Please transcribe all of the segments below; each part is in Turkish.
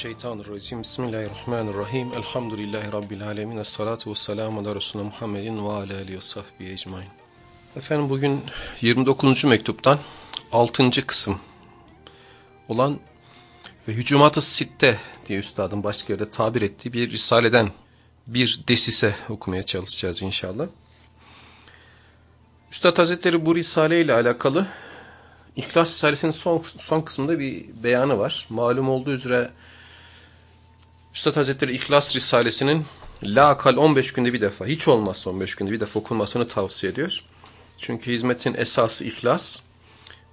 Euzubillahimineşşeytanirracim. Bismillahirrahmanirrahim. Elhamdülillahi Rabbil alemin. Esselatu vesselamu ala Resulü Muhammedin ve ala alihi ve sahbihi ecmain. Efendim bugün 29. mektuptan 6. kısım olan ve Hücumat-ı Sitte diye üstadın başka yerde tabir ettiği bir risaleden bir desise okumaya çalışacağız inşallah. Üstad Hazretleri bu risale ile alakalı İhlas Risalesi'nin son, son kısmında bir beyanı var. Malum olduğu üzere Üstad Hazretleri İhlas Risalesi'nin la akal 15 günde bir defa, hiç olmazsa 15 günde bir defa okunmasını tavsiye ediyor. Çünkü hizmetin esası ihlas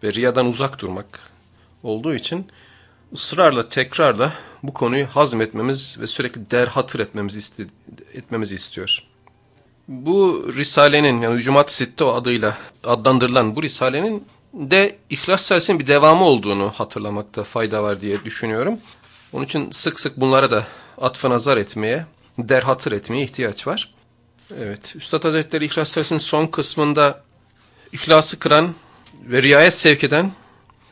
ve riyadan uzak durmak olduğu için ısrarla, tekrarla bu konuyu hazmetmemiz ve sürekli derhatır etmemizi, iste, etmemizi istiyor. Bu Risale'nin yani Hücumat Sitte adıyla adlandırılan bu Risale'nin de İhlas Risalesi'nin bir devamı olduğunu hatırlamakta fayda var diye düşünüyorum. Onun için sık sık bunlara da atfı nazar etmeye, derhatır etmeye ihtiyaç var. Evet, Üstad Hazretleri İhlas Risalesi'nin son kısmında ihlası kıran ve riayet sevk eden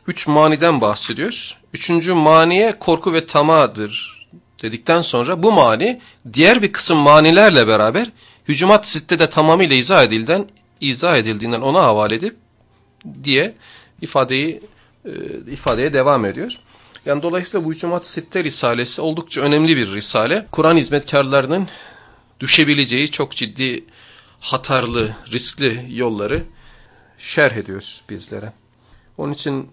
üç maniden bahsediyor. Üçüncü maniye korku ve tamadır dedikten sonra bu mani diğer bir kısım manilerle beraber hücumat sittede tamamıyla izah edilden, izah edildiğinden ona havale edip diye ifadeyi e, ifadeye devam ediyor. Yani dolayısıyla bu Hücumat Sitte Risalesi oldukça önemli bir risale. Kur'an hizmetkarlarının düşebileceği çok ciddi hatarlı, riskli yolları şerh ediyoruz bizlere. Onun için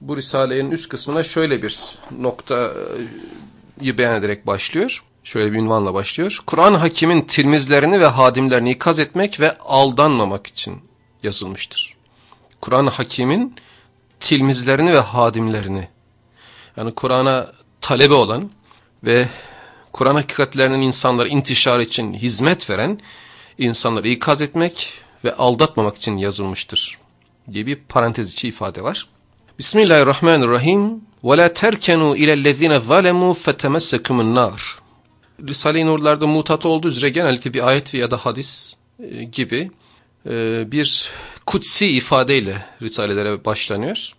bu Risale'nin üst kısmına şöyle bir noktayı beyan ederek başlıyor. Şöyle bir ünvanla başlıyor. Kur'an hakimin tilmizlerini ve hadimlerini ikaz etmek ve aldanmamak için yazılmıştır. Kur'an hakimin tilmizlerini ve hadimlerini yani Kur'an'a talebe olan ve Kur'an hakikatlerinin insanlara intişar için hizmet veren insanları ikaz etmek ve aldatmamak için yazılmıştır diye bir parantez içi ifade var. Bismillahirrahmanirrahim. Ve la terkenu ilellezine zalemu fetemessekumun nar. Risale-i Nur'larda mutat olduğu üzere genellikle bir ayet ya da hadis e, gibi e, bir kutsi ifadeyle risalelere başlanıyor.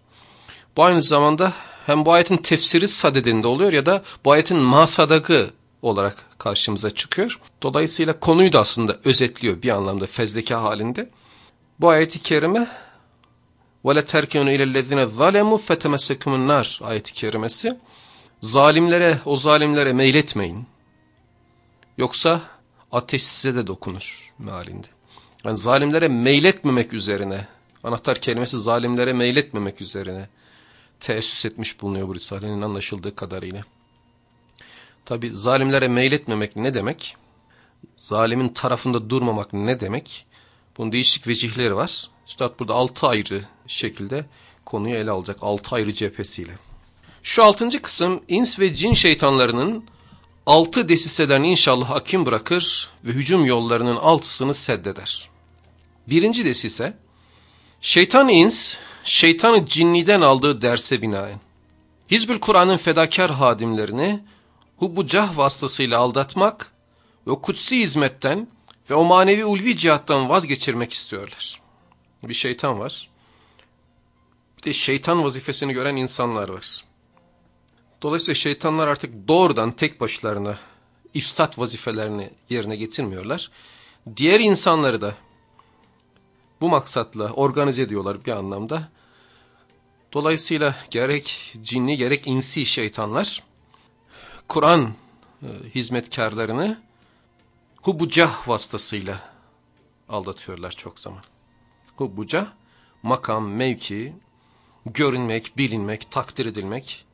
Bu aynı zamanda hem bu ayetin tefsiri sadedinde oluyor ya da bu ayetin masadakı olarak karşımıza çıkıyor. Dolayısıyla konuyu da aslında özetliyor bir anlamda fezleke halinde. Bu ayeti kerime وَلَا تَرْكَنُوا اِلَى الَّذِينَ ظَلَمُوا فَتَمَسَّكُمُ النَّارِ ayeti kerimesi zalimlere, o zalimlere meyletmeyin. Yoksa ateş size de dokunur mealinde. Yani zalimlere meyletmemek üzerine, anahtar kelimesi zalimlere meyletmemek üzerine teessüs etmiş bulunuyor bu Risale'nin anlaşıldığı kadarıyla. Tabi zalimlere meyletmemek ne demek? Zalimin tarafında durmamak ne demek? Bunun değişik vecihleri var. Üstad burada altı ayrı şekilde konuyu ele alacak. Altı ayrı cephesiyle. Şu altıncı kısım ins ve cin şeytanlarının altı desiselerini inşallah hakim bırakır ve hücum yollarının altısını seddeder. Birinci desise şeytan ins, şeytanı cinniden aldığı derse binaen. Hizbül Kur'an'ın fedakar hadimlerini hubbu cah vasıtasıyla aldatmak ve o kutsi hizmetten ve o manevi ulvi cihattan vazgeçirmek istiyorlar. Bir şeytan var. Bir de şeytan vazifesini gören insanlar var. Dolayısıyla şeytanlar artık doğrudan tek başlarına ifsat vazifelerini yerine getirmiyorlar. Diğer insanları da bu maksatla organize ediyorlar bir anlamda. Dolayısıyla gerek cinli gerek insi şeytanlar Kur'an e, hizmetkarlarını hubucah vasıtasıyla aldatıyorlar çok zaman. Hubucah makam, mevki, görünmek, bilinmek, takdir edilmek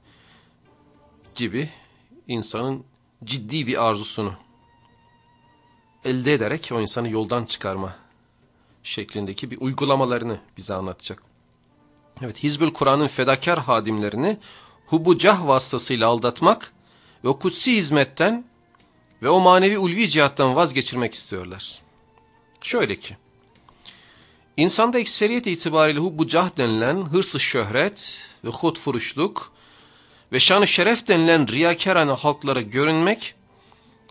gibi insanın ciddi bir arzusunu elde ederek o insanı yoldan çıkarma şeklindeki bir uygulamalarını bize anlatacak. Evet Hizbül Kur'an'ın fedakar hadimlerini hubucah vasıtasıyla aldatmak ve o kutsi hizmetten ve o manevi ulvi cihattan vazgeçirmek istiyorlar. Şöyle ki, insanda ekseriyet itibariyle hubucah denilen hırsı şöhret ve hudfuruşluk ve şanı şeref denilen riyakarane halklara görünmek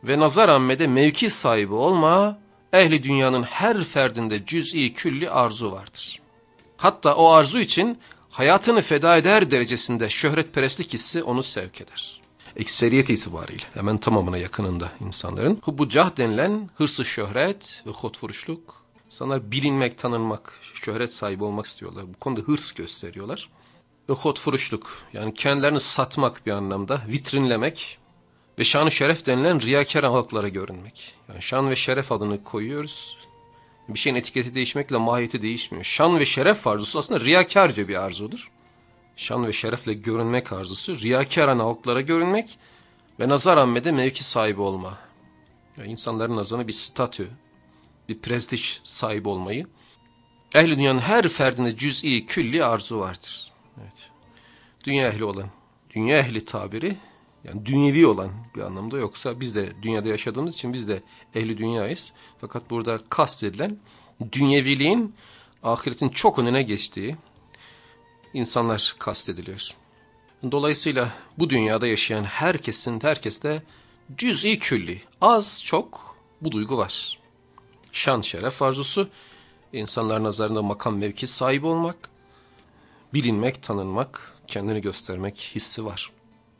ve nazar ammede mevki sahibi olma, ehli dünyanın her ferdinde cüz'i külli arzu vardır. Hatta o arzu için hayatını feda eder derecesinde şöhretperestlik hissi onu sevk eder. ekseriyet itibariyle hemen tamamına yakınında insanların. Bu cah denilen hırsı şöhret ve hotfuruşluk. İnsanlar bilinmek, tanınmak, şöhret sahibi olmak istiyorlar. Bu konuda hırs gösteriyorlar. Ve hotfuruşluk yani kendilerini satmak bir anlamda, vitrinlemek ve şan şeref denilen riyakar halklara görünmek. Yani şan ve şeref adını koyuyoruz. Bir şeyin etiketi değişmekle mahiyeti değişmiyor. Şan ve şeref arzusu aslında riyakarca bir arzudur şan ve şerefle görünmek arzusu, riyakâran halklara görünmek ve nazar ammede mevki sahibi olma. Yani insanların nazarına bir statü, bir prestij sahibi olmayı, ehli dünyanın her ferdinde cüz'i, külli arzu vardır. Evet. Dünya ehli olan, dünya ehli tabiri, yani dünyevi olan bir anlamda yoksa biz de dünyada yaşadığımız için biz de ehli dünyayız. Fakat burada kastedilen dünyeviliğin ahiretin çok önüne geçtiği, insanlar kastediliyor. Dolayısıyla bu dünyada yaşayan herkesin, herkeste cüz'i külli, az çok bu duygu var. Şan şeref arzusu, insanlar nazarında makam mevki sahibi olmak, bilinmek, tanınmak, kendini göstermek hissi var.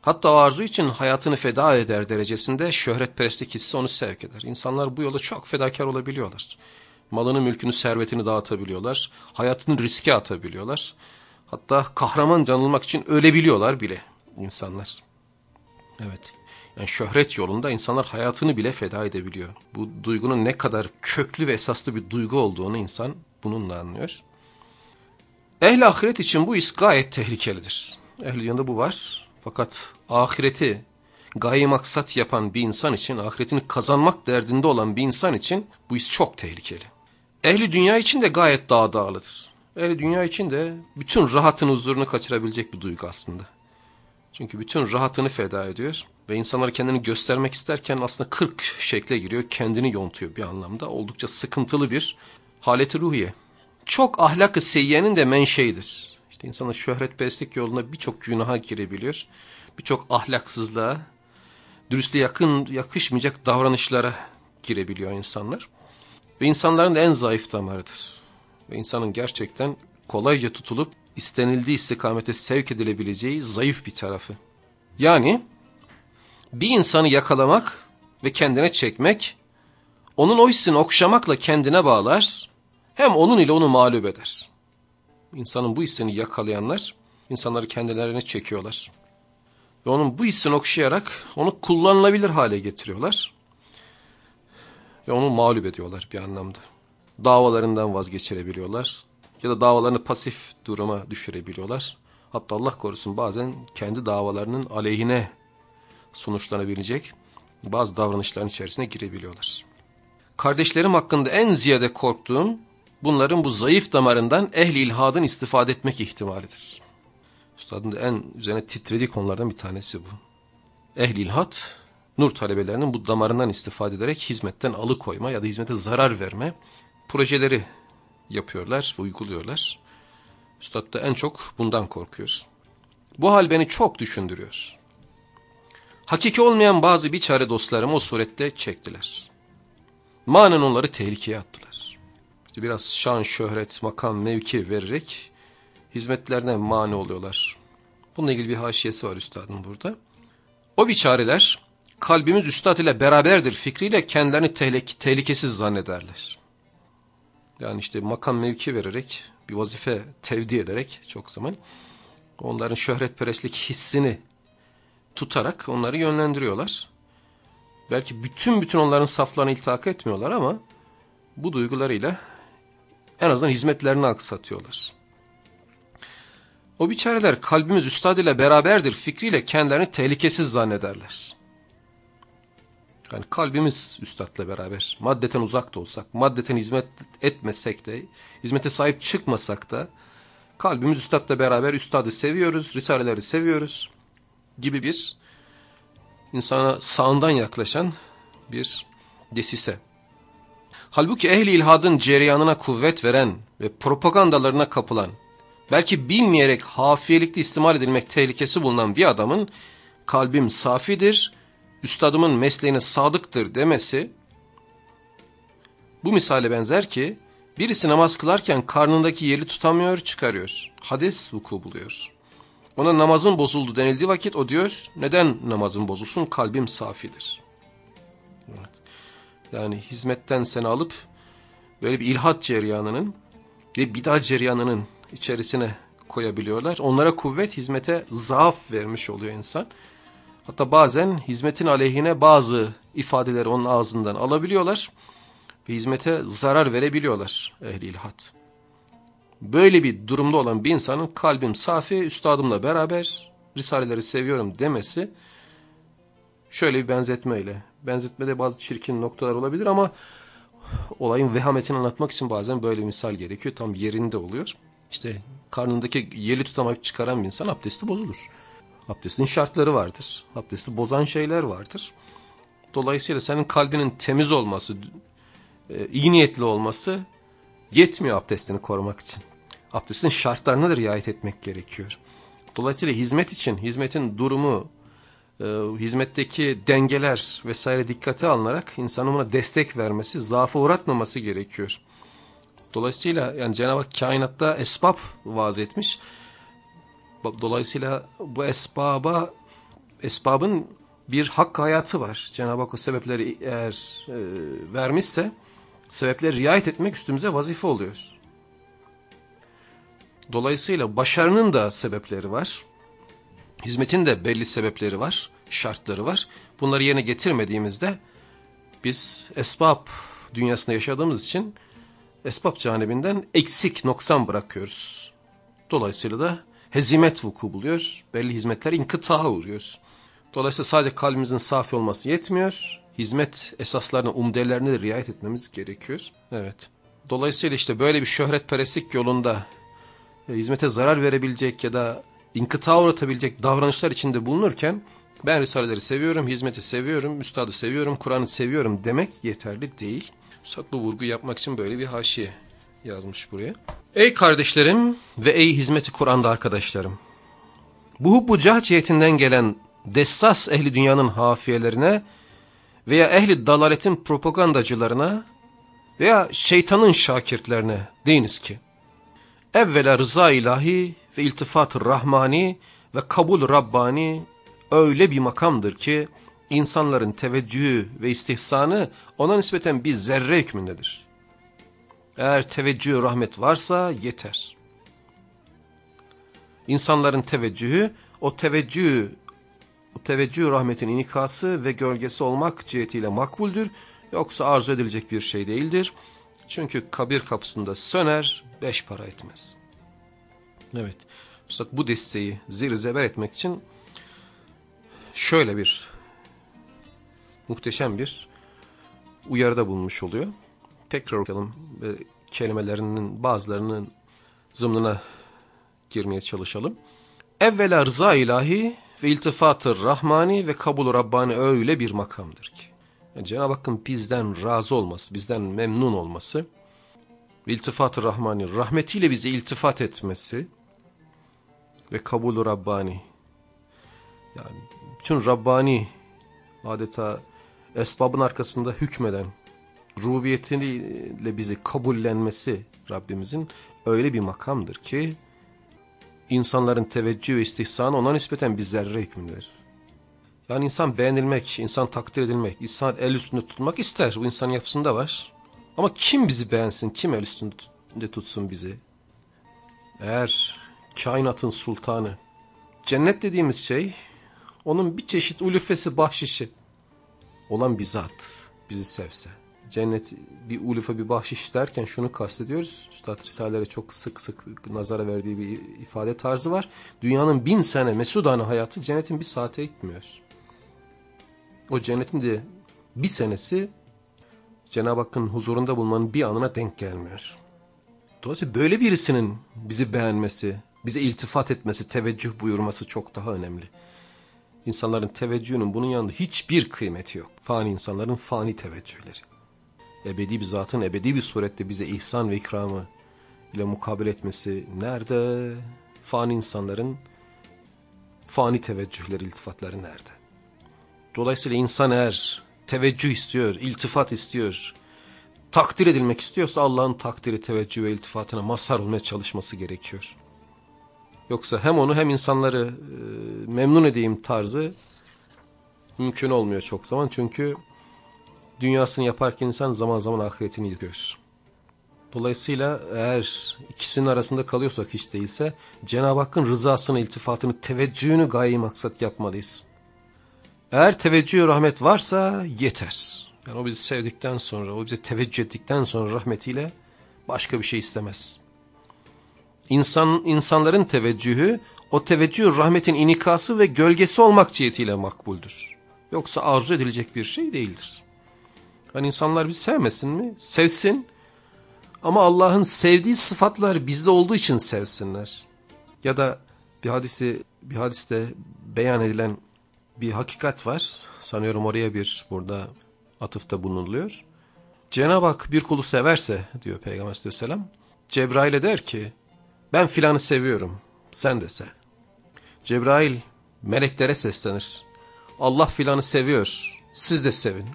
Hatta o arzu için hayatını feda eder derecesinde şöhretperestlik hissi onu sevk eder. İnsanlar bu yola çok fedakar olabiliyorlar. Malını, mülkünü, servetini dağıtabiliyorlar. Hayatını riske atabiliyorlar. Hatta kahraman canılmak için ölebiliyorlar bile insanlar. Evet. Yani şöhret yolunda insanlar hayatını bile feda edebiliyor. Bu duygunun ne kadar köklü ve esaslı bir duygu olduğunu insan bununla anlıyor. Ehli ahiret için bu his gayet tehlikelidir. Ehli yanında bu var. Fakat ahireti gaye maksat yapan bir insan için, ahiretini kazanmak derdinde olan bir insan için bu his çok tehlikeli. Ehli dünya için de gayet daha. Öyle dünya için de bütün rahatın huzurunu kaçırabilecek bir duygu aslında. Çünkü bütün rahatını feda ediyor ve insanlara kendini göstermek isterken aslında kırk şekle giriyor, kendini yontuyor bir anlamda. Oldukça sıkıntılı bir haleti ruhiye. Çok ahlak-ı seyyenin de menşeidir. İşte insanın şöhretperestlik yoluna birçok günaha girebiliyor. Birçok ahlaksızlığa, dürüstlüğe yakın, yakışmayacak davranışlara girebiliyor insanlar. Ve insanların en zayıf damarıdır ve insanın gerçekten kolayca tutulup istenildiği istikamete sevk edilebileceği zayıf bir tarafı. Yani bir insanı yakalamak ve kendine çekmek, onun o hissini okşamakla kendine bağlar, hem onun ile onu mağlup eder. İnsanın bu hissini yakalayanlar, insanları kendilerine çekiyorlar. Ve onun bu hissini okşayarak onu kullanılabilir hale getiriyorlar. Ve onu mağlup ediyorlar bir anlamda davalarından vazgeçirebiliyorlar. Ya da davalarını pasif duruma düşürebiliyorlar. Hatta Allah korusun bazen kendi davalarının aleyhine sonuçlanabilecek bazı davranışların içerisine girebiliyorlar. Kardeşlerim hakkında en ziyade korktuğum bunların bu zayıf damarından ehli ilhadın istifade etmek ihtimalidir. Üstadın da en üzerine titrediği konulardan bir tanesi bu. Ehli ilhad, nur talebelerinin bu damarından istifade ederek hizmetten alıkoyma ya da hizmete zarar verme projeleri yapıyorlar, uyguluyorlar. Üstad da en çok bundan korkuyoruz. Bu hal beni çok düşündürüyor. Hakiki olmayan bazı bir çare dostlarım o surette çektiler. Manen onları tehlikeye attılar. İşte biraz şan, şöhret, makam, mevki vererek hizmetlerine mani oluyorlar. Bununla ilgili bir haşiyesi var üstadın burada. O biçareler kalbimiz üstad ile beraberdir fikriyle kendilerini tehlikesiz zannederler. Yani işte makam mevki vererek, bir vazife tevdi ederek çok zaman onların şöhretperestlik hissini tutarak onları yönlendiriyorlar. Belki bütün bütün onların saflarını iltihak etmiyorlar ama bu duygularıyla en azından hizmetlerini aksatıyorlar. O biçareler kalbimiz üstad ile beraberdir fikriyle kendilerini tehlikesiz zannederler. Yani kalbimiz üstadla beraber maddeten uzak da olsak, maddeten hizmet etmesek de, hizmete sahip çıkmasak da kalbimiz üstadla beraber üstadı seviyoruz, risaleleri seviyoruz gibi bir insana sağından yaklaşan bir desise. Halbuki ehli ilhadın cereyanına kuvvet veren ve propagandalarına kapılan, belki bilmeyerek hafiyelikli istimal edilmek tehlikesi bulunan bir adamın kalbim safidir üstadımın mesleğine sadıktır demesi bu misale benzer ki birisi namaz kılarken karnındaki yeri tutamıyor çıkarıyor. Hadis vuku buluyor. Ona namazın bozuldu denildiği vakit o diyor neden namazın bozulsun kalbim safidir. Yani hizmetten seni alıp böyle bir ilhat ceryanının ve bid'a ceryanının içerisine koyabiliyorlar. Onlara kuvvet hizmete zaaf vermiş oluyor insan. Hatta bazen hizmetin aleyhine bazı ifadeleri onun ağzından alabiliyorlar ve hizmete zarar verebiliyorlar ehli ilhat. Böyle bir durumda olan bir insanın kalbim safi, üstadımla beraber Risaleleri seviyorum demesi şöyle bir benzetmeyle. Benzetmede bazı çirkin noktalar olabilir ama olayın vehametini anlatmak için bazen böyle misal gerekiyor. Tam yerinde oluyor. İşte karnındaki yeli tutamayıp çıkaran bir insan abdesti bozulur. Abdestin şartları vardır. Abdesti bozan şeyler vardır. Dolayısıyla senin kalbinin temiz olması, e, iyi niyetli olması yetmiyor abdestini korumak için. Abdestin şartlarına da riayet etmek gerekiyor. Dolayısıyla hizmet için, hizmetin durumu, e, hizmetteki dengeler vesaire dikkate alınarak insanın buna destek vermesi, zaafa uğratmaması gerekiyor. Dolayısıyla yani Cenab-ı Hak kainatta esbab vaaz etmiş. Dolayısıyla bu esbaba, esbabın bir hak hayatı var. Cenab-ı Hak o sebepleri eğer e, vermişse sebepleri riayet etmek üstümüze vazife oluyor. Dolayısıyla başarının da sebepleri var. Hizmetin de belli sebepleri var, şartları var. Bunları yerine getirmediğimizde biz esbab dünyasında yaşadığımız için esbab canibinden eksik, noksan bırakıyoruz. Dolayısıyla da hezimet vuku buluyor. Belli hizmetler inkıtaha uğruyor. Dolayısıyla sadece kalbimizin safi olması yetmiyor. Hizmet esaslarına, umdelerine de riayet etmemiz gerekiyor. Evet. Dolayısıyla işte böyle bir şöhretperestlik yolunda e, hizmete zarar verebilecek ya da inkıta uğratabilecek davranışlar içinde bulunurken ben Risaleleri seviyorum, hizmeti seviyorum, üstadı seviyorum, Kur'an'ı seviyorum demek yeterli değil. Üstad bu vurgu yapmak için böyle bir haşiye yazmış buraya. Ey kardeşlerim ve ey hizmeti Kur'an'da arkadaşlarım. Bu hubbu cah cihetinden gelen dessas ehli dünyanın hafiyelerine veya ehli dalaletin propagandacılarına veya şeytanın şakirtlerine deyiniz ki evvela rıza ilahi ve iltifat rahmani ve kabul rabbani öyle bir makamdır ki insanların teveccühü ve istihsanı ona nispeten bir zerre hükmündedir. Eğer teveccühü rahmet varsa yeter. İnsanların teveccühü o teveccühü o teveccüh rahmetin inikası ve gölgesi olmak cihetiyle makbuldür. Yoksa arzu edilecek bir şey değildir. Çünkü kabir kapısında söner, beş para etmez. Evet, Üstad bu desteği zir zeber etmek için şöyle bir muhteşem bir uyarıda bulunmuş oluyor. Tekrar okuyalım kelimelerinin bazılarının zımnına girmeye çalışalım. Evvela rıza ilahi ve iltifatı rahmani ve kabul rabbani öyle bir makamdır ki. Yani Cenab-ı Hakk'ın bizden razı olması, bizden memnun olması, iltifat-ı rahmani, rahmetiyle bize iltifat etmesi ve kabul Rabbani. Yani bütün Rabbani adeta esbabın arkasında hükmeden, rububiyetiyle bizi kabullenmesi Rabbimizin öyle bir makamdır ki, insanların teveccüh ve istihsanı ona nispeten bir zerre hükmündedir. Yani insan beğenilmek, insan takdir edilmek, insan el üstünde tutmak ister. Bu insanın yapısında var. Ama kim bizi beğensin, kim el üstünde tutsun bizi? Eğer kainatın sultanı, cennet dediğimiz şey, onun bir çeşit ulufesi, bahşişi olan bir zat bizi sevse. Cennet bir ulufe bir bahşiş derken şunu kastediyoruz. Üstad Risale'lere çok sık sık nazara verdiği bir ifade tarzı var. Dünyanın bin sene mesudane hayatı cennetin bir saate gitmiyor. O cennetin de bir senesi Cenab-ı Hakk'ın huzurunda bulmanın bir anına denk gelmiyor. Dolayısıyla böyle birisinin bizi beğenmesi, bize iltifat etmesi, teveccüh buyurması çok daha önemli. İnsanların teveccühünün bunun yanında hiçbir kıymeti yok. Fani insanların fani teveccühleri. Ebedi bir zatın ebedi bir surette bize ihsan ve ikramı ile mukabele etmesi nerede? Fani insanların fani teveccühleri, iltifatları nerede? Dolayısıyla insan eğer teveccüh istiyor, iltifat istiyor, takdir edilmek istiyorsa Allah'ın takdiri, teveccüh ve iltifatına mazhar olmaya çalışması gerekiyor. Yoksa hem onu hem insanları e, memnun edeyim tarzı mümkün olmuyor çok zaman. Çünkü dünyasını yaparken insan zaman zaman ahiretini yıkıyor. Dolayısıyla eğer ikisinin arasında kalıyorsak hiç değilse Cenab-ı Hakk'ın rızasını, iltifatını, teveccühünü gayi maksat yapmalıyız. Eğer teveccüh rahmet varsa yeter. Yani o bizi sevdikten sonra, o bize teveccüh ettikten sonra rahmetiyle başka bir şey istemez. İnsan, insanların teveccühü, o teveccüh rahmetin inikası ve gölgesi olmak cihetiyle makbuldür. Yoksa arzu edilecek bir şey değildir. Hani insanlar bizi sevmesin mi? Sevsin. Ama Allah'ın sevdiği sıfatlar bizde olduğu için sevsinler. Ya da bir hadisi bir hadiste beyan edilen bir hakikat var. Sanıyorum oraya bir burada atıfta bulunuluyor. Cenab-ı Hak bir kulu severse diyor Peygamber aleyhisselam. Cebrail'e der ki ben filanı seviyorum sen de sev. Cebrail meleklere seslenir. Allah filanı seviyor siz de sevin.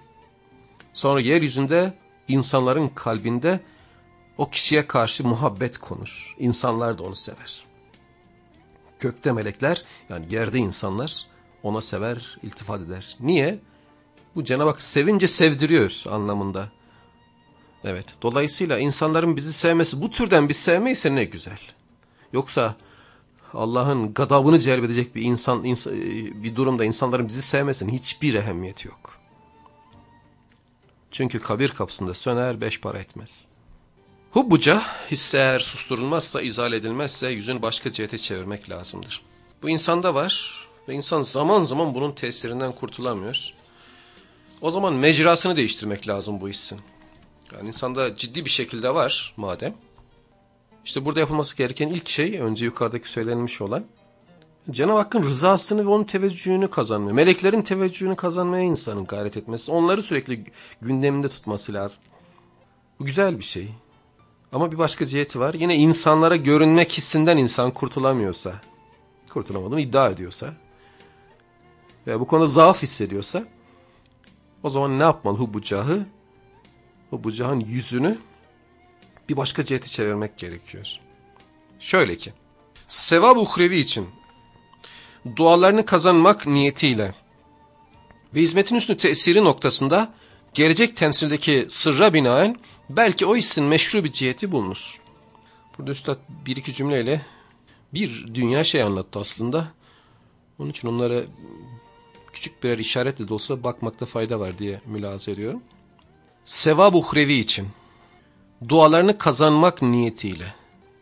Sonra yeryüzünde insanların kalbinde o kişiye karşı muhabbet konur. İnsanlar da onu sever. Kökte melekler yani yerde insanlar ona sever, iltifat eder. Niye? Bu Cenab-ı Hak sevince sevdiriyor anlamında. Evet. Dolayısıyla insanların bizi sevmesi bu türden bir sevmeyse ne güzel. Yoksa Allah'ın gadabını celbedecek bir insan, insan bir durumda insanların bizi sevmesinin hiçbir ehemmiyeti yok. Çünkü kabir kapısında söner beş para etmez. Hubbuca hisse eğer susturulmazsa, izal edilmezse yüzün başka cihete çevirmek lazımdır. Bu insanda var ve insan zaman zaman bunun tesirinden kurtulamıyor. O zaman mecrasını değiştirmek lazım bu hissin. Yani insanda ciddi bir şekilde var madem. İşte burada yapılması gereken ilk şey önce yukarıdaki söylenmiş olan Cenab-ı Hakk'ın rızasını ve onun teveccühünü kazanmaya, meleklerin teveccühünü kazanmaya insanın gayret etmesi, onları sürekli gündeminde tutması lazım. Bu güzel bir şey. Ama bir başka ciheti var. Yine insanlara görünmek hissinden insan kurtulamıyorsa, kurtulamadığını iddia ediyorsa veya bu konuda zaaf hissediyorsa o zaman ne yapmalı hubbucahı? Hubbucahın yüzünü bir başka cihete çevirmek gerekiyor. Şöyle ki, sevab uhrevi için dualarını kazanmak niyetiyle ve hizmetin üstü tesiri noktasında gelecek temsildeki sırra binaen belki o hissin meşru bir ciheti bulunur. Burada Üstad bir iki cümleyle bir dünya şey anlattı aslında. Onun için onlara küçük birer işaretle de olsa bakmakta fayda var diye mülahaza ediyorum. Sevab uhrevi için dualarını kazanmak niyetiyle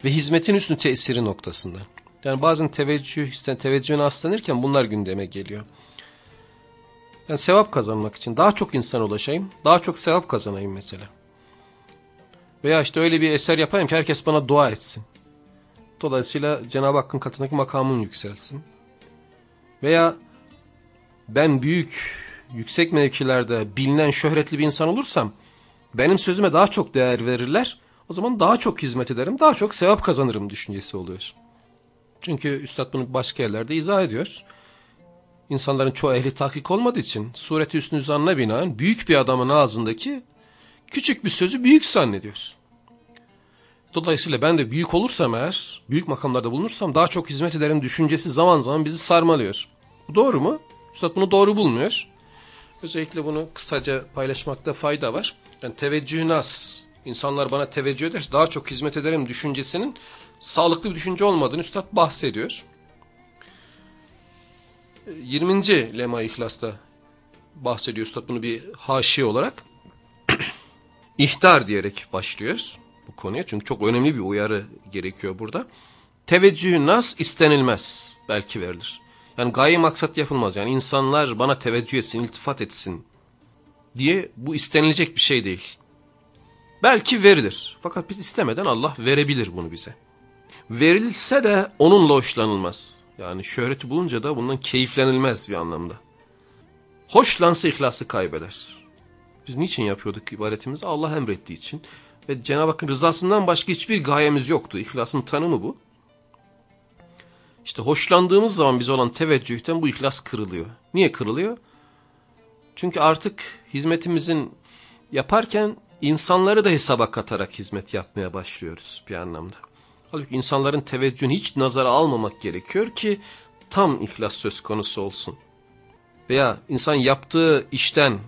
ve hizmetin üstün tesiri noktasında. Yani bazen teveccüh, teveccühüne aslanırken bunlar gündeme geliyor. Yani sevap kazanmak için daha çok insan ulaşayım, daha çok sevap kazanayım mesela. Veya işte öyle bir eser yapayım ki herkes bana dua etsin. Dolayısıyla Cenab-ı Hakk'ın katındaki makamım yükselsin. Veya ben büyük, yüksek mevkilerde bilinen, şöhretli bir insan olursam benim sözüme daha çok değer verirler. O zaman daha çok hizmet ederim, daha çok sevap kazanırım düşüncesi oluyor. Çünkü Üstad bunu başka yerlerde izah ediyor. İnsanların çoğu ehli tahkik olmadığı için sureti üstünü zannına binaen büyük bir adamın ağzındaki küçük bir sözü büyük zannediyor. Dolayısıyla ben de büyük olursam eğer, büyük makamlarda bulunursam daha çok hizmet ederim düşüncesi zaman zaman bizi sarmalıyor. Bu doğru mu? Üstad bunu doğru bulmuyor. Özellikle bunu kısaca paylaşmakta fayda var. Yani teveccüh nas, insanlar bana teveccüh ederse daha çok hizmet ederim düşüncesinin sağlıklı bir düşünce olmadığını Üstad bahsediyor. 20. Lema İhlas'ta bahsediyor Üstad bunu bir haşi olarak. İhtar diyerek başlıyor bu konuya. Çünkü çok önemli bir uyarı gerekiyor burada. Teveccühü nas istenilmez. Belki verilir. Yani gaye maksat yapılmaz. Yani insanlar bana teveccüh etsin, iltifat etsin diye bu istenilecek bir şey değil. Belki verilir. Fakat biz istemeden Allah verebilir bunu bize. Verilse de onunla hoşlanılmaz. Yani şöhreti bulunca da bundan keyiflenilmez bir anlamda. Hoşlansa ihlası kaybeder. Biz niçin yapıyorduk ibadetimizi? Allah emrettiği için. Ve Cenab-ı Hakk'ın rızasından başka hiçbir gayemiz yoktu. İhlasın tanımı bu. İşte hoşlandığımız zaman bize olan teveccühten bu ihlas kırılıyor. Niye kırılıyor? Çünkü artık hizmetimizin yaparken insanları da hesaba katarak hizmet yapmaya başlıyoruz bir anlamda. Halbuki insanların teveccühünü hiç nazara almamak gerekiyor ki tam ihlas söz konusu olsun. Veya insan yaptığı işten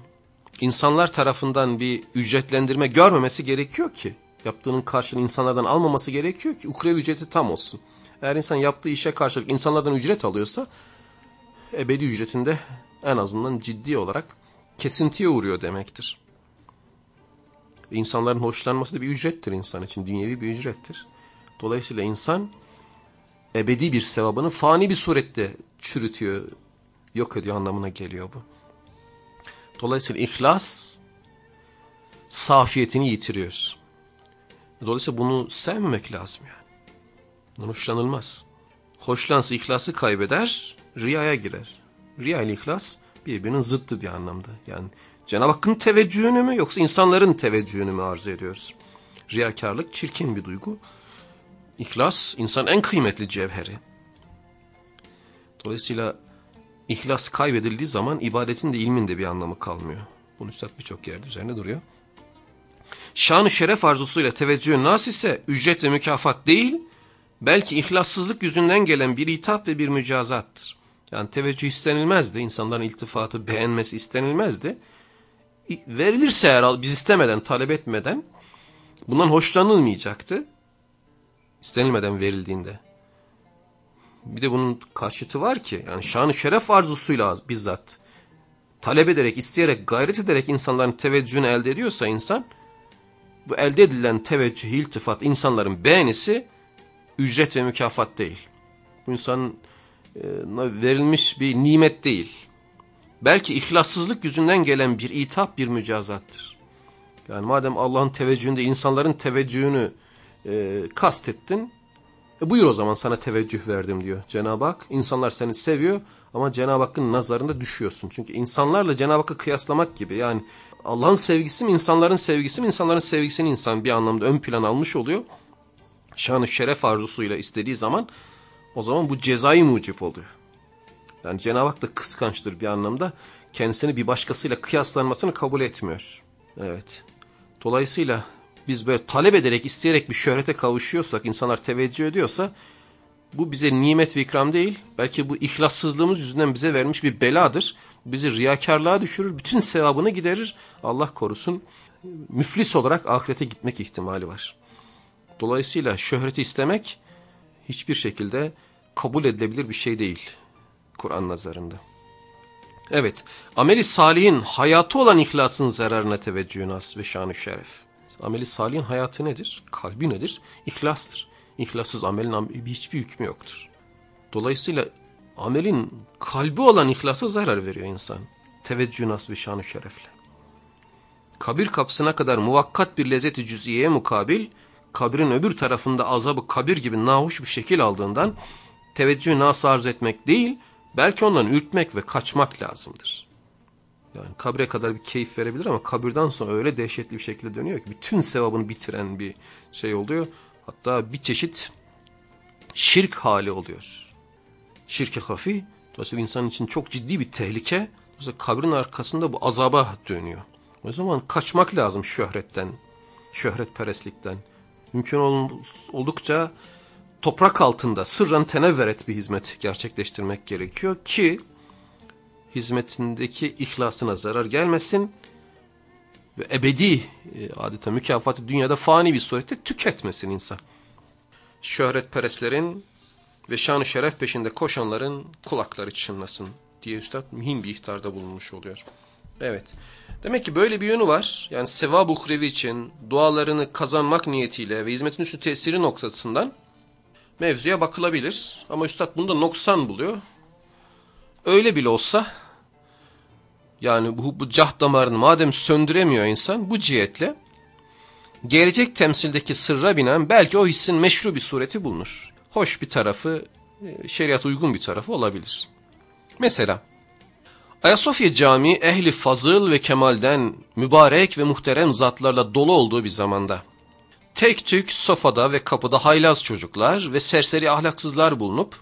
insanlar tarafından bir ücretlendirme görmemesi gerekiyor ki yaptığının karşılığını insanlardan almaması gerekiyor ki ukrevi ücreti tam olsun. Eğer insan yaptığı işe karşılık insanlardan ücret alıyorsa ebedi ücretinde en azından ciddi olarak kesintiye uğruyor demektir. İnsanların hoşlanması da bir ücrettir insan için. Dünyevi bir ücrettir. Dolayısıyla insan ebedi bir sevabını fani bir surette çürütüyor, yok ediyor anlamına geliyor bu. Dolayısıyla ihlas safiyetini yitiriyor. Dolayısıyla bunu sevmemek lazım yani. Bunun hoşlanılmaz. Hoşlansa ihlası kaybeder, riyaya girer. Riya ile ihlas birbirinin zıttı bir anlamda. Yani Cenab-ı Hakk'ın teveccühünü mü yoksa insanların teveccühünü mü arzu ediyoruz? Riyakarlık çirkin bir duygu. İhlas insan en kıymetli cevheri. Dolayısıyla ihlas kaybedildiği zaman ibadetin de ilmin de bir anlamı kalmıyor. Bunu Üstad birçok yerde üzerine duruyor. Şanı şeref arzusuyla teveccühün nas ise ücret ve mükafat değil, belki ihlassızlık yüzünden gelen bir hitap ve bir mücazattır. Yani teveccüh istenilmezdi, insanların iltifatı beğenmesi istenilmezdi. Verilirse eğer biz istemeden, talep etmeden bundan hoşlanılmayacaktı. İstenilmeden verildiğinde. Bir de bunun karşıtı var ki yani şanı şeref arzusuyla bizzat talep ederek, isteyerek, gayret ederek insanların teveccühünü elde ediyorsa insan bu elde edilen teveccüh, iltifat, insanların beğenisi ücret ve mükafat değil. Bu insanın verilmiş bir nimet değil. Belki ihlassızlık yüzünden gelen bir itap, bir mücazattır. Yani madem Allah'ın teveccühünde insanların teveccühünü e, kastettin, e buyur o zaman sana teveccüh verdim diyor Cenab-ı Hak. İnsanlar seni seviyor ama Cenab-ı Hakk'ın nazarında düşüyorsun. Çünkü insanlarla Cenab-ı Hakk'ı kıyaslamak gibi yani Allah'ın sevgisi mi insanların sevgisi mi insanların sevgisini insan bir anlamda ön plan almış oluyor. Şanı şeref arzusuyla istediği zaman o zaman bu cezai mucip oluyor. Yani Cenab-ı Hak da kıskançtır bir anlamda. Kendisini bir başkasıyla kıyaslanmasını kabul etmiyor. Evet. Dolayısıyla biz böyle talep ederek, isteyerek bir şöhrete kavuşuyorsak, insanlar teveccüh ediyorsa bu bize nimet ve ikram değil. Belki bu ihlassızlığımız yüzünden bize vermiş bir beladır. Bizi riyakarlığa düşürür, bütün sevabını giderir. Allah korusun müflis olarak ahirete gitmek ihtimali var. Dolayısıyla şöhreti istemek hiçbir şekilde kabul edilebilir bir şey değil Kur'an nazarında. Evet, ameli salihin hayatı olan ihlasın zararına teveccühü nas ve şanı şeref. Ameli salihin hayatı nedir? Kalbi nedir? İhlastır. İhlassız amelin hiçbir hükmü yoktur. Dolayısıyla amelin kalbi olan ihlasa zarar veriyor insan. Teveccüh nas ve şanı şerefle. Kabir kapısına kadar muvakkat bir lezzeti cüziyeye mukabil, kabrin öbür tarafında azabı kabir gibi nahuş bir şekil aldığından teveccüh nas arz etmek değil, belki ondan ürtmek ve kaçmak lazımdır. Yani kabre kadar bir keyif verebilir ama kabirden sonra öyle dehşetli bir şekilde dönüyor ki bütün sevabını bitiren bir şey oluyor. Hatta bir çeşit şirk hali oluyor. Şirke hafi dolayısıyla insan için çok ciddi bir tehlike. Dolayısıyla kabrin arkasında bu azaba dönüyor. O zaman kaçmak lazım şöhretten, şöhretperestlikten. Mümkün oldukça toprak altında sırran tenevveret bir hizmet gerçekleştirmek gerekiyor ki hizmetindeki ihlasına zarar gelmesin ve ebedi e, adeta mükafatı dünyada fani bir surette tüketmesin insan. Şöhretperestlerin ve şanı şeref peşinde koşanların kulakları çınlasın diye üstad mühim bir ihtarda bulunmuş oluyor. Evet. Demek ki böyle bir yönü var. Yani sevab uhrevi için dualarını kazanmak niyetiyle ve hizmetin üstü tesiri noktasından mevzuya bakılabilir. Ama üstad bunda noksan buluyor. Öyle bile olsa yani bu, bu cah damarını madem söndüremiyor insan bu cihetle gelecek temsildeki sırra binen belki o hissin meşru bir sureti bulunur. Hoş bir tarafı, e, şeriat uygun bir tarafı olabilir. Mesela Ayasofya Camii ehli fazıl ve kemalden mübarek ve muhterem zatlarla dolu olduğu bir zamanda tek tük sofada ve kapıda haylaz çocuklar ve serseri ahlaksızlar bulunup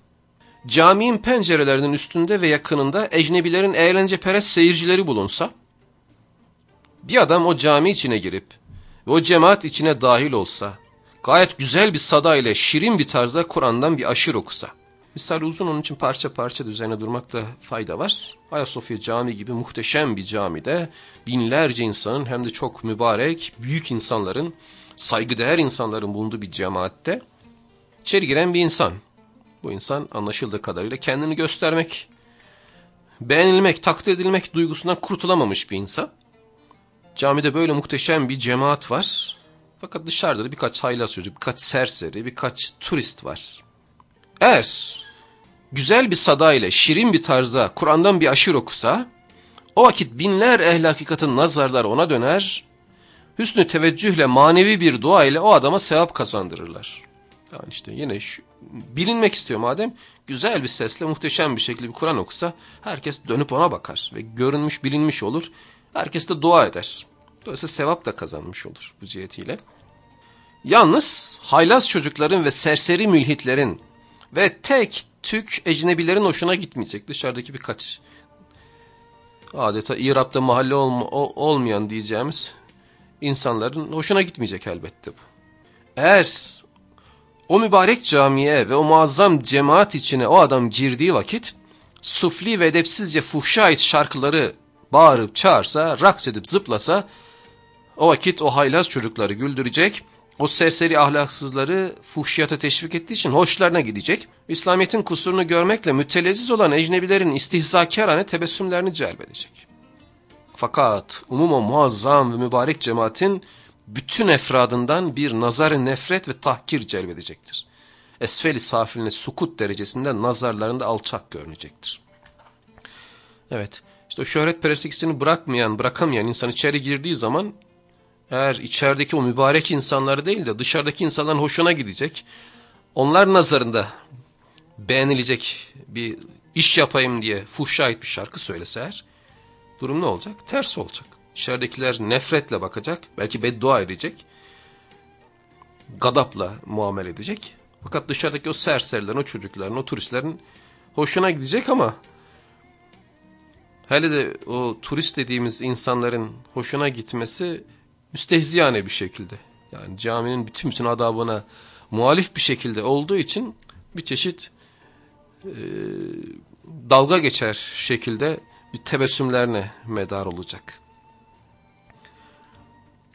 caminin pencerelerinin üstünde ve yakınında ecnebilerin eğlenceperest seyircileri bulunsa, bir adam o cami içine girip ve o cemaat içine dahil olsa, gayet güzel bir sada ile şirin bir tarzda Kur'an'dan bir aşır okusa. Misal uzun onun için parça parça üzerine durmakta fayda var. Ayasofya Cami gibi muhteşem bir camide binlerce insanın hem de çok mübarek, büyük insanların, saygıdeğer insanların bulunduğu bir cemaatte içeri giren bir insan. Bu insan anlaşıldığı kadarıyla kendini göstermek, beğenilmek, takdir edilmek duygusundan kurtulamamış bir insan. Camide böyle muhteşem bir cemaat var. Fakat dışarıda da birkaç haylaz çocuk, birkaç serseri, birkaç turist var. Eğer güzel bir sada ile şirin bir tarzda Kur'an'dan bir aşır okusa, o vakit binler ehl hakikatin nazarları ona döner, hüsnü teveccühle manevi bir dua ile o adama sevap kazandırırlar. Yani işte yine şu, bilinmek istiyor madem, güzel bir sesle muhteşem bir şekilde bir Kur'an okusa, herkes dönüp ona bakar ve görünmüş bilinmiş olur, herkes de dua eder. Dolayısıyla sevap da kazanmış olur bu cihetiyle. Yalnız haylaz çocukların ve serseri mülhitlerin ve tek tük ecnebilerin hoşuna gitmeyecek. Dışarıdaki birkaç adeta İrab'da mahalle olma, olmayan diyeceğimiz insanların hoşuna gitmeyecek elbette bu. Eğer o mübarek camiye ve o muazzam cemaat içine o adam girdiği vakit sufli ve edepsizce fuhşa ait şarkıları bağırıp çağırsa, raks edip zıplasa o vakit o haylaz çocukları güldürecek o serseri ahlaksızları fuhşiyata teşvik ettiği için hoşlarına gidecek. İslamiyet'in kusurunu görmekle mütelezziz olan ecnebilerin istihzakarane tebessümlerini celbedecek. Fakat umuma muazzam ve mübarek cemaatin bütün efradından bir nazar nefret ve tahkir celbedecektir. Esfeli safiline sukut derecesinde nazarlarında alçak görünecektir. Evet, işte o şöhret perestlikisini bırakmayan, bırakamayan insan içeri girdiği zaman eğer içerideki o mübarek insanları değil de dışarıdaki insanların hoşuna gidecek, onlar nazarında beğenilecek bir iş yapayım diye fuhşa ait bir şarkı söylese eğer, durum ne olacak? Ters olacak. İçeridekiler nefretle bakacak, belki beddua edecek, gadapla muamele edecek. Fakat dışarıdaki o serserilerin, o çocukların, o turistlerin hoşuna gidecek ama hele de o turist dediğimiz insanların hoşuna gitmesi müstehziyane bir şekilde yani caminin bütün bütün adabına muhalif bir şekilde olduğu için bir çeşit e, dalga geçer şekilde tebessümlerine medar olacak.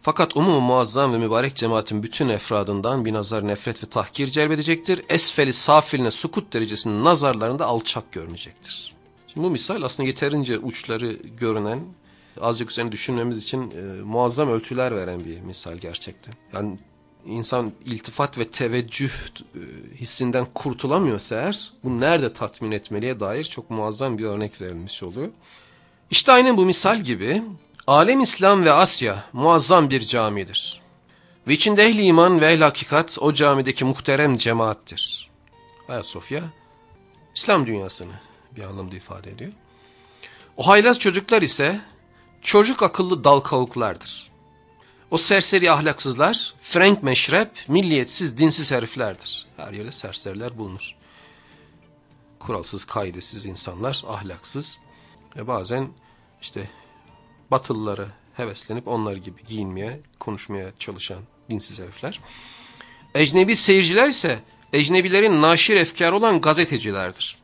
Fakat umumu muazzam ve mübarek cemaatin bütün efradından bir nazar nefret ve tahkir celbedecektir. Esfeli safiline sukut derecesinin nazarlarında alçak görünecektir. Şimdi bu misal aslında yeterince uçları görünen azıcık üzerine düşünmemiz için e, muazzam ölçüler veren bir misal gerçekten. Yani insan iltifat ve teveccüh e, hissinden kurtulamıyorsa eğer bu nerede tatmin etmeliye dair çok muazzam bir örnek verilmiş oluyor. İşte aynen bu misal gibi Alem İslam ve Asya muazzam bir camidir. Ve içinde ehli iman ve ehli hakikat o camideki muhterem cemaattir. Ayasofya İslam dünyasını bir anlamda ifade ediyor. O haylaz çocuklar ise çocuk akıllı dal kavuklardır. O serseri ahlaksızlar, Frank meşrep, milliyetsiz, dinsiz heriflerdir. Her yerde serseriler bulunur. Kuralsız, kaidesiz insanlar, ahlaksız ve bazen işte batılılara heveslenip onlar gibi giyinmeye, konuşmaya çalışan dinsiz herifler. Ecnebi seyirciler ise ecnebilerin naşir efkar olan gazetecilerdir.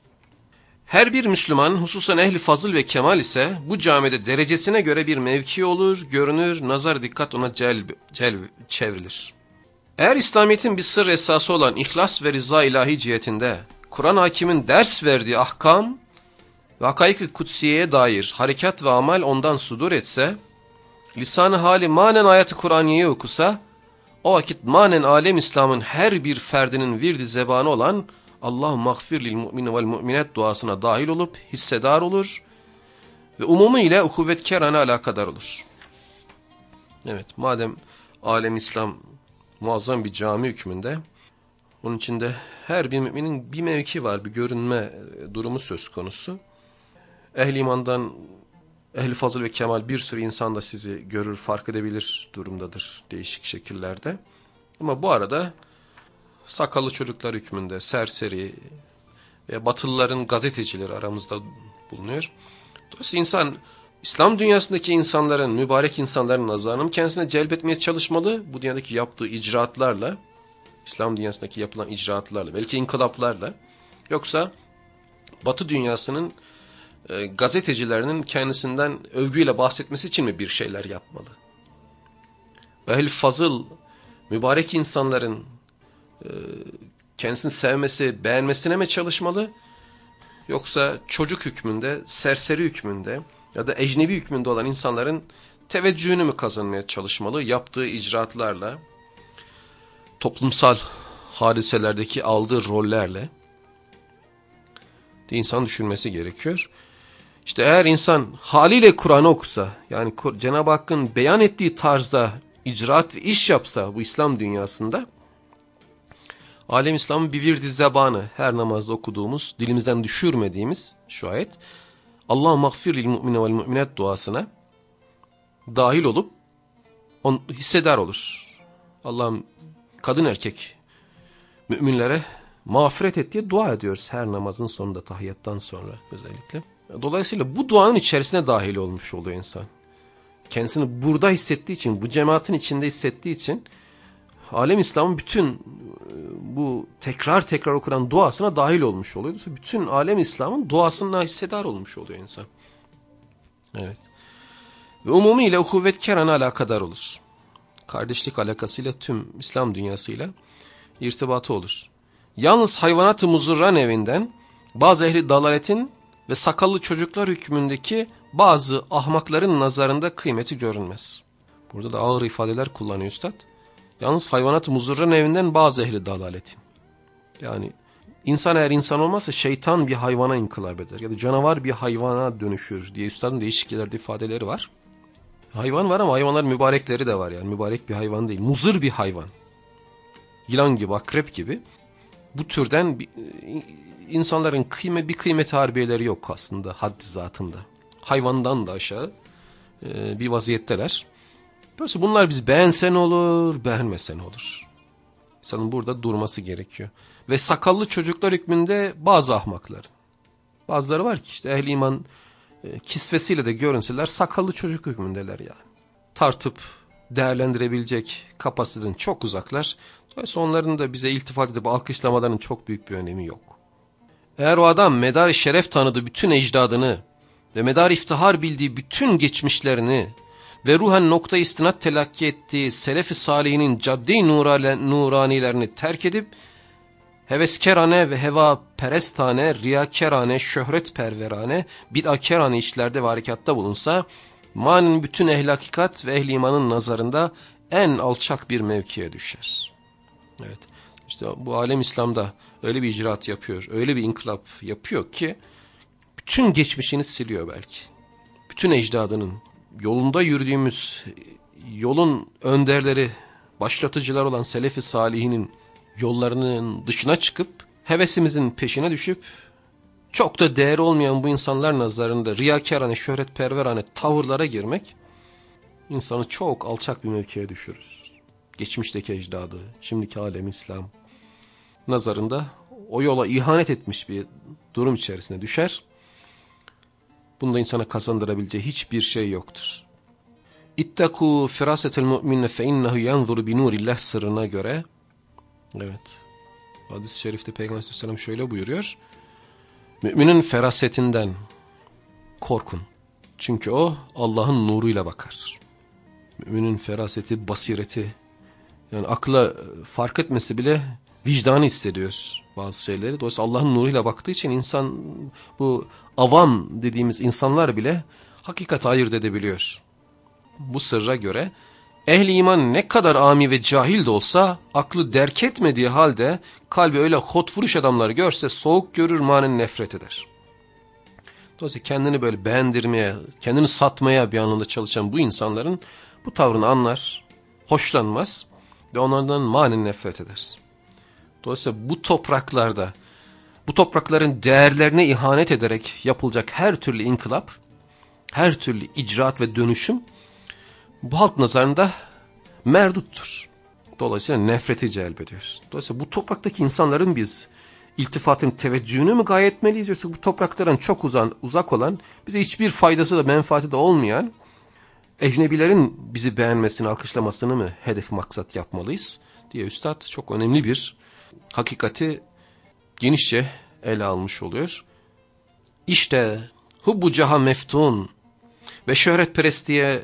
Her bir Müslüman hususan ehli fazıl ve kemal ise bu camide derecesine göre bir mevki olur, görünür, nazar dikkat ona celb, celb, çevrilir. Eğer İslamiyet'in bir sır esası olan ihlas ve rıza ilahi cihetinde Kur'an hakimin ders verdiği ahkam ve hakaik kutsiyeye dair harekat ve amal ondan sudur etse, lisan-ı hali manen ayet-i Kur'aniyeyi okusa, o vakit manen alem İslam'ın her bir ferdinin virdi zebanı olan Allah mağfir lil mu'mine vel mu'minet duasına dahil olup hissedar olur ve umumu ile uhuvvetkarane alakadar olur. Evet madem alem İslam muazzam bir cami hükmünde onun içinde her bir müminin bir mevki var bir görünme durumu söz konusu. Ehli imandan ehli fazıl ve kemal bir sürü insan da sizi görür fark edebilir durumdadır değişik şekillerde. Ama bu arada sakallı çocuklar hükmünde serseri ve batılıların gazetecileri aramızda bulunuyor. Dolayısıyla insan İslam dünyasındaki insanların, mübarek insanların nazarını kendisine celbetmeye çalışmalı. Bu dünyadaki yaptığı icraatlarla İslam dünyasındaki yapılan icraatlarla, belki inkılaplarla, yoksa Batı dünyasının e, gazetecilerinin kendisinden övgüyle bahsetmesi için mi bir şeyler yapmalı? Ehl-i fazıl, mübarek insanların kendisini sevmesi, beğenmesine mi çalışmalı? Yoksa çocuk hükmünde, serseri hükmünde ya da ecnebi hükmünde olan insanların teveccühünü mü kazanmaya çalışmalı? Yaptığı icraatlarla, toplumsal hadiselerdeki aldığı rollerle de insan düşünmesi gerekiyor. İşte eğer insan haliyle Kur'an'ı okusa, yani Cenab-ı Hakk'ın beyan ettiği tarzda icraat ve iş yapsa bu İslam dünyasında, Alem İslam'ın bir virdi zebanı her namazda okuduğumuz, dilimizden düşürmediğimiz şu ayet, Allah mağfir lil mu'mine vel mu'minet duasına dahil olup on, hissedar olur. Allah'ım kadın erkek müminlere mağfiret et diye dua ediyoruz her namazın sonunda tahiyyattan sonra özellikle. Dolayısıyla bu duanın içerisine dahil olmuş oluyor insan. Kendisini burada hissettiği için, bu cemaatin içinde hissettiği için alem İslam'ın bütün e, bu tekrar tekrar okunan duasına dahil olmuş oluyor. Bütün alem İslam'ın duasına hissedar olmuş oluyor insan. Evet. Ve umumi ile kuvvet kerana alakadar olur. Kardeşlik alakasıyla tüm İslam dünyasıyla irtibatı olur. Yalnız hayvanat-ı muzurran evinden bazı ehli dalaletin ve sakallı çocuklar hükmündeki bazı ahmakların nazarında kıymeti görünmez. Burada da ağır ifadeler kullanıyor üstad. Yalnız hayvanat-ı muzurran evinden bazı ehli dalaletin. Yani insan eğer insan olmazsa şeytan bir hayvana inkılap eder. Ya da canavar bir hayvana dönüşür diye üstadın değişik yerlerde ifadeleri var. Hayvan var ama hayvanların mübarekleri de var yani. Mübarek bir hayvan değil. Muzır bir hayvan. Yılan gibi, akrep gibi. Bu türden bir, insanların kıyme, bir kıymet harbiyeleri yok aslında haddi zatında. Hayvandan da aşağı e, bir vaziyetteler. Dolayısıyla bunlar biz beğensen olur, beğenmesen olur. İnsanın burada durması gerekiyor. Ve sakallı çocuklar hükmünde bazı ahmaklar. Bazıları var ki işte ehli iman e, kisvesiyle de görünseler sakallı çocuk hükmündeler yani. Tartıp değerlendirebilecek kapasiteden çok uzaklar. Dolayısıyla onların da bize iltifat edip alkışlamalarının çok büyük bir önemi yok. Eğer o adam medar şeref tanıdığı bütün ecdadını ve medar iftihar bildiği bütün geçmişlerini ve ruhen nokta istinat telakki ettiği selef-i salihinin caddi nuranilerini terk edip heveskerane ve heva perestane, riyakerane, şöhret perverane, bid'akerane işlerde ve harekatta bulunsa, manen bütün ehl hakikat ve ehli imanın nazarında en alçak bir mevkiye düşer. Evet. İşte bu alem İslam'da öyle bir icraat yapıyor, öyle bir inkılap yapıyor ki bütün geçmişini siliyor belki. Bütün ecdadının yolunda yürüdüğümüz yolun önderleri, başlatıcılar olan Selefi Salihinin yollarının dışına çıkıp hevesimizin peşine düşüp çok da değer olmayan bu insanlar nazarında riyakarane, şöhretperverane tavırlara girmek insanı çok alçak bir mevkiye düşürür. Geçmişteki ecdadı, şimdiki alem İslam nazarında o yola ihanet etmiş bir durum içerisine düşer. Bunda insana kazandırabileceği hiçbir şey yoktur. İttaku firasetel mu'minne fe innehu yanzuru bi nurillah sırrına göre evet hadis-i şerifte Peygamber Aleyhisselam şöyle buyuruyor. Müminin ferasetinden korkun. Çünkü o Allah'ın nuruyla bakar. Müminin feraseti, basireti yani akla fark etmesi bile vicdanı hissediyor bazı şeyleri. Dolayısıyla Allah'ın nuruyla baktığı için insan bu avam dediğimiz insanlar bile hakikat ayırt edebiliyor. Bu sırra göre ehli iman ne kadar ami ve cahil de olsa aklı derk etmediği halde kalbi öyle hot vuruş adamları görse soğuk görür manen nefret eder. Dolayısıyla kendini böyle beğendirmeye, kendini satmaya bir anlamda çalışan bu insanların bu tavrını anlar, hoşlanmaz ve onlardan manen nefret eder. Dolayısıyla bu topraklarda, bu toprakların değerlerine ihanet ederek yapılacak her türlü inkılap, her türlü icraat ve dönüşüm bu halk nazarında merduttur. Dolayısıyla nefreti celbediyor. Dolayısıyla bu topraktaki insanların biz iltifatın teveccühünü mü gayet etmeliyiz yoksa bu topraklardan çok uzan, uzak olan, bize hiçbir faydası da menfaati de olmayan ecnebilerin bizi beğenmesini, alkışlamasını mı hedef maksat yapmalıyız? diye üstad çok önemli bir hakikati genişçe ele almış oluyor. İşte hubbu caha meftun ve şöhretperestliğe,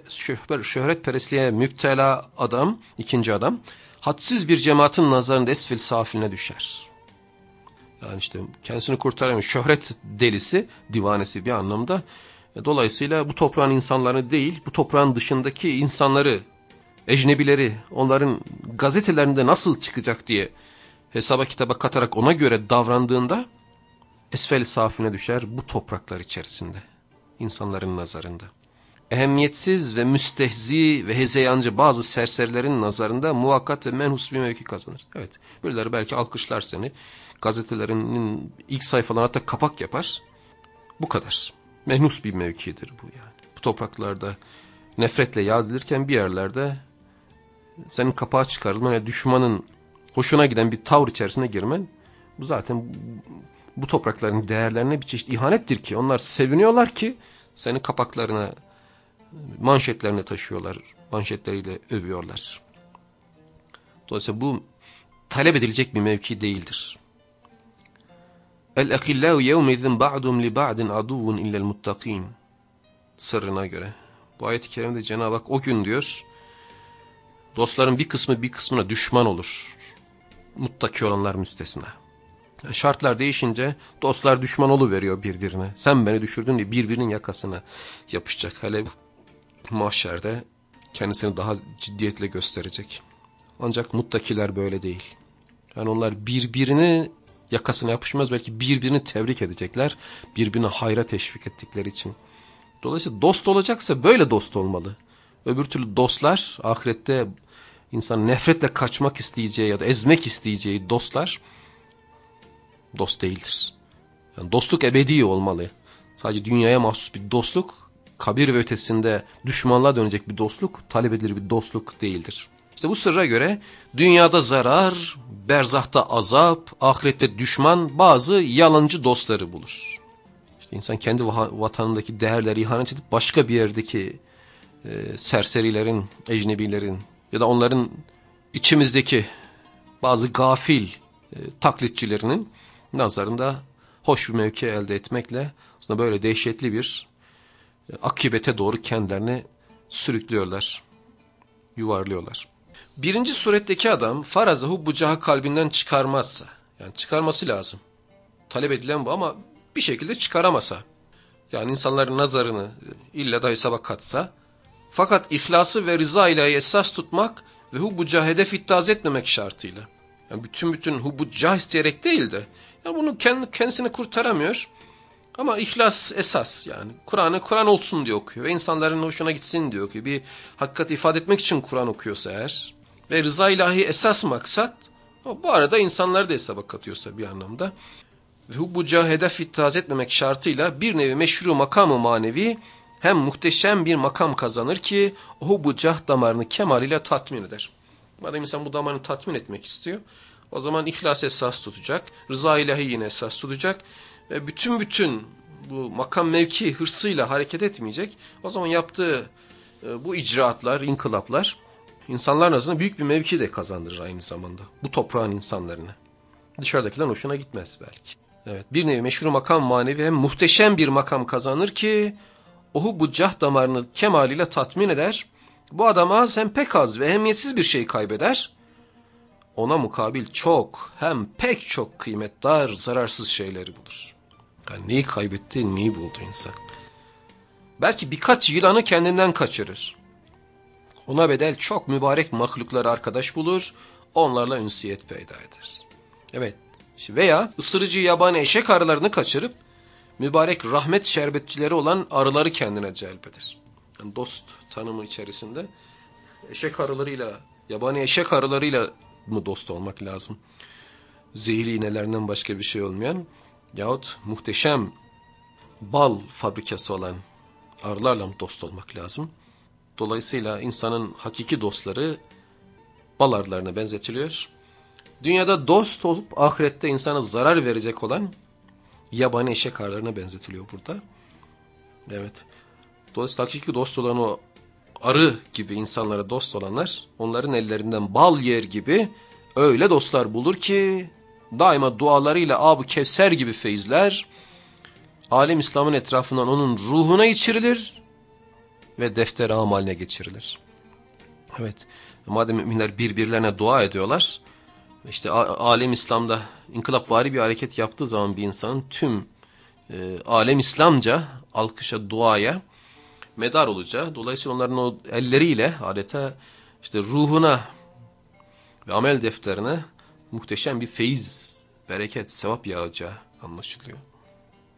şöhretperestliğe müptela adam, ikinci adam, hadsiz bir cemaatin nazarında esfil safiline düşer. Yani işte kendisini kurtaramıyor. Şöhret delisi, divanesi bir anlamda. E, dolayısıyla bu toprağın insanlarını değil, bu toprağın dışındaki insanları, ecnebileri, onların gazetelerinde nasıl çıkacak diye hesaba kitaba katarak ona göre davrandığında esfel safine düşer bu topraklar içerisinde, insanların nazarında. Ehemmiyetsiz ve müstehzi ve hezeyancı bazı serserilerin nazarında muvakkat ve menhus bir mevki kazanır. Evet, böyleleri belki alkışlar seni, gazetelerinin ilk sayfalarına hatta kapak yapar. Bu kadar. Menhus bir mevkidir bu yani. Bu topraklarda nefretle yad bir yerlerde senin kapağı çıkarılman ve düşmanın hoşuna giden bir tavır içerisine girmen bu zaten bu toprakların değerlerine bir çeşit ihanettir ki onlar seviniyorlar ki senin kapaklarına manşetlerini taşıyorlar manşetleriyle övüyorlar. Dolayısıyla bu talep edilecek bir mevki değildir. El-ekillâhu yevmizin ba'dum li ba'din aduvun illel muttakin sırrına göre. Bu ayet-i kerimde Cenab-ı Hak o gün diyor dostların bir kısmı bir kısmına düşman olur. Muttaki olanlar müstesna. Şartlar değişince dostlar düşman veriyor birbirine. Sen beni düşürdün diye birbirinin yakasına yapışacak. Hele mahşerde kendisini daha ciddiyetle gösterecek. Ancak muttakiler böyle değil. Yani onlar birbirini yakasına yapışmaz belki birbirini tebrik edecekler. Birbirine hayra teşvik ettikleri için. Dolayısıyla dost olacaksa böyle dost olmalı. Öbür türlü dostlar ahirette insan nefretle kaçmak isteyeceği ya da ezmek isteyeceği dostlar dost değildir. Yani dostluk ebedi olmalı. Sadece dünyaya mahsus bir dostluk, kabir ve ötesinde düşmanlığa dönecek bir dostluk, talep edilir bir dostluk değildir. İşte bu sırra göre dünyada zarar, berzahta azap, ahirette düşman bazı yalancı dostları bulur. İşte insan kendi vatanındaki değerleri ihanet edip başka bir yerdeki e, serserilerin, ecnebilerin ya da onların içimizdeki bazı gafil e, taklitçilerinin nazarında hoş bir mevki elde etmekle aslında böyle dehşetli bir e, akibete doğru kendilerini sürüklüyorlar, yuvarlıyorlar. Birinci suretteki adam farazı hubbucaha kalbinden çıkarmazsa, yani çıkarması lazım. Talep edilen bu ama bir şekilde çıkaramasa, yani insanların nazarını illa da hesaba katsa, fakat ihlası ve rıza ilahi esas tutmak ve hubbucah hedef ittaz etmemek şartıyla. Yani bütün bütün hubbucah isteyerek değil de, yani bunu kendi, kendisini kurtaramıyor. Ama ihlas esas yani. Kur'an'ı Kur'an olsun diye okuyor ve insanların hoşuna gitsin diye okuyor. Bir hakikat ifade etmek için Kur'an okuyorsa eğer ve rıza ilahi esas maksat bu arada insanları da hesaba katıyorsa bir anlamda ve hubbuca hedef ittihaz etmemek şartıyla bir nevi meşru makamı manevi hem muhteşem bir makam kazanır ki o hubbucah damarını kemaliyle tatmin eder. Madem insan bu damarını tatmin etmek istiyor o zaman ihlas esas tutacak, rıza ilahi yine esas tutacak ve bütün bütün bu makam mevki hırsıyla hareket etmeyecek. O zaman yaptığı e, bu icraatlar, inkılaplar insanların arasında büyük bir mevki de kazandırır aynı zamanda. Bu toprağın insanlarına. Dışarıdakiler hoşuna gitmez belki. Evet bir nevi meşhur makam manevi hem muhteşem bir makam kazanır ki ohu bu cah damarını kemaliyle tatmin eder. Bu adam az hem pek az ve ehemmiyetsiz bir şey kaybeder. Ona mukabil çok hem pek çok kıymetdar zararsız şeyleri bulur. Yani neyi kaybetti neyi buldu insan. Belki birkaç yılanı kendinden kaçırır. Ona bedel çok mübarek mahlukları arkadaş bulur, onlarla ünsiyet peyda eder. Evet veya ısırıcı yabani eşek arılarını kaçırıp mübarek rahmet şerbetçileri olan arıları kendine celbeder. Yani dost tanımı içerisinde eşek arılarıyla, yabani eşek arılarıyla mı dost olmak lazım? Zehirli iğnelerinden başka bir şey olmayan yahut muhteşem bal fabrikası olan arılarla mı dost olmak lazım? Dolayısıyla insanın hakiki dostları bal arılarına benzetiliyor. Dünyada dost olup ahirette insana zarar verecek olan yabani eşek arılarına benzetiliyor burada. Evet. Dolayısıyla hakiki dost olan o arı gibi insanlara dost olanlar onların ellerinden bal yer gibi öyle dostlar bulur ki daima dualarıyla Abu Kevser gibi feyizler alem İslam'ın etrafından onun ruhuna içirilir ve defter amaline geçirilir. Evet madem müminler birbirlerine dua ediyorlar işte alem İslam'da inkılapvari bir hareket yaptığı zaman bir insanın tüm e, alem İslamca alkışa, duaya medar olacağı. Dolayısıyla onların o elleriyle adeta işte ruhuna ve amel defterine muhteşem bir feyiz, bereket, sevap yağacağı anlaşılıyor.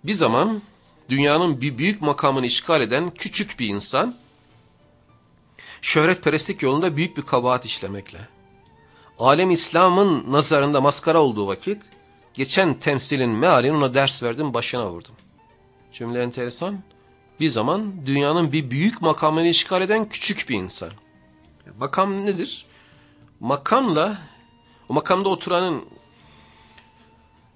Bir zaman dünyanın bir büyük makamını işgal eden küçük bir insan, şöhretperestlik yolunda büyük bir kabahat işlemekle, alem İslam'ın nazarında maskara olduğu vakit, geçen temsilin mealini ona ders verdim, başına vurdum. Cümle enteresan. Bir zaman dünyanın bir büyük makamını işgal eden küçük bir insan. Makam nedir? Makamla, o makamda oturanın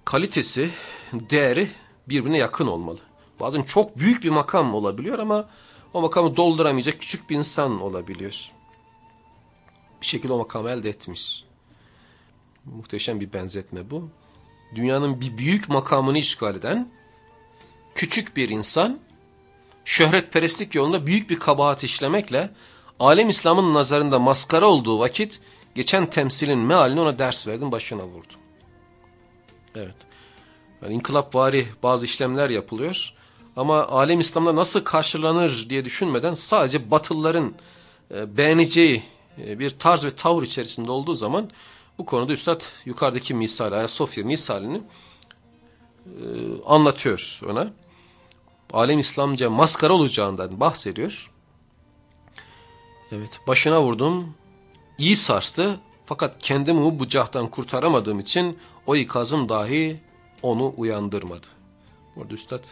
kalitesi, değeri birbirine yakın olmalı. Bazen çok büyük bir makam olabiliyor ama o makamı dolduramayacak küçük bir insan olabiliyor. Bir şekilde o makamı elde etmiş. Muhteşem bir benzetme bu. Dünyanın bir büyük makamını işgal eden küçük bir insan şöhretperestlik yolunda büyük bir kabahat işlemekle alem İslam'ın nazarında maskara olduğu vakit geçen temsilin mealini ona ders verdim başına vurdum. Evet. Yani inkılapvari bazı işlemler yapılıyor. Ama alem İslam'da nasıl karşılanır diye düşünmeden sadece batılların e, beğeneceği e, bir tarz ve tavır içerisinde olduğu zaman bu konuda Üstad yukarıdaki misal, Ayasofya misalini e, anlatıyor ona. Alem İslamca maskara olacağından bahsediyor. Evet, başına vurdum, iyi sarstı fakat kendimi bu bucaktan kurtaramadığım için o ikazım dahi onu uyandırmadı. Burada Üstad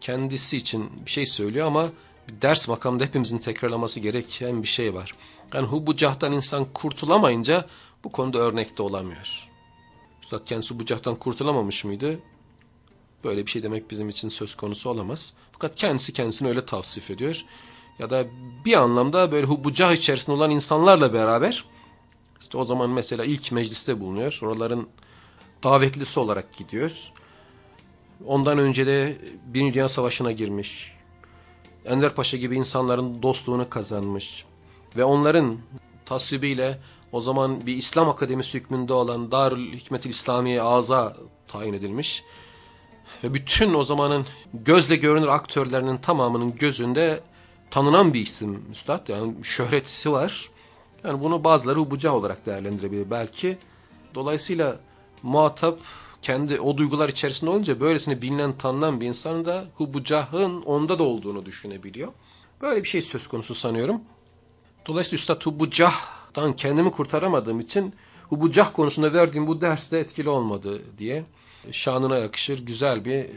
kendisi için bir şey söylüyor ama bir ders makamında hepimizin tekrarlaması gereken bir şey var. Yani hubucahtan insan kurtulamayınca bu konuda örnekte olamıyor. Üstad kendisi bucaktan kurtulamamış mıydı? Böyle bir şey demek bizim için söz konusu olamaz. Fakat kendisi kendisini öyle tavsif ediyor. Ya da bir anlamda böyle hubucah içerisinde olan insanlarla beraber işte o zaman mesela ilk mecliste bulunuyor. Oraların davetlisi olarak gidiyor. Ondan önce de Birinci Dünya Savaşı'na girmiş. Enver Paşa gibi insanların dostluğunu kazanmış. Ve onların tasvibiyle o zaman bir İslam Akademisi hükmünde olan Darül Hikmet-i İslamiye Aza tayin edilmiş. Ve bütün o zamanın gözle görünür aktörlerinin tamamının gözünde tanınan bir isim Üstad. Yani şöhreti var. Yani bunu bazıları ubuca olarak değerlendirebilir belki. Dolayısıyla muhatap kendi o duygular içerisinde olunca böylesine bilinen tanınan bir insanın da hubucahın onda da olduğunu düşünebiliyor. Böyle bir şey söz konusu sanıyorum. Dolayısıyla Üstad hubucahtan kendimi kurtaramadığım için hubucah konusunda verdiğim bu ders de etkili olmadı diye şanına yakışır güzel bir e,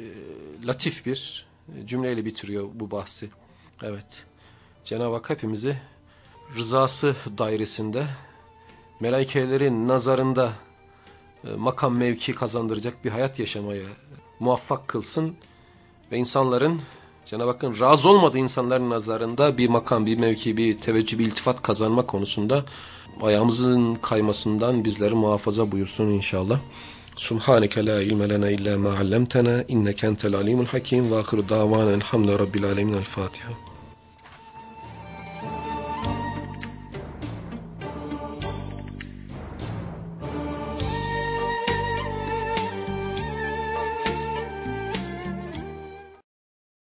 latif bir cümleyle bitiriyor bu bahsi. Evet. Cenab-ı Hak hepimizi rızası dairesinde melaikelerin nazarında e, makam mevki kazandıracak bir hayat yaşamaya muvaffak kılsın ve insanların Cenab-ı Hakk'ın razı olmadığı insanların nazarında bir makam, bir mevki, bir teveccüh, bir iltifat kazanma konusunda ayağımızın kaymasından bizleri muhafaza buyursun inşallah. Subhaneke la ilme lena illa ma allamtana inneke entel alimul hakim ve ahiru davanen hamle rabbil alemin el Fatiha.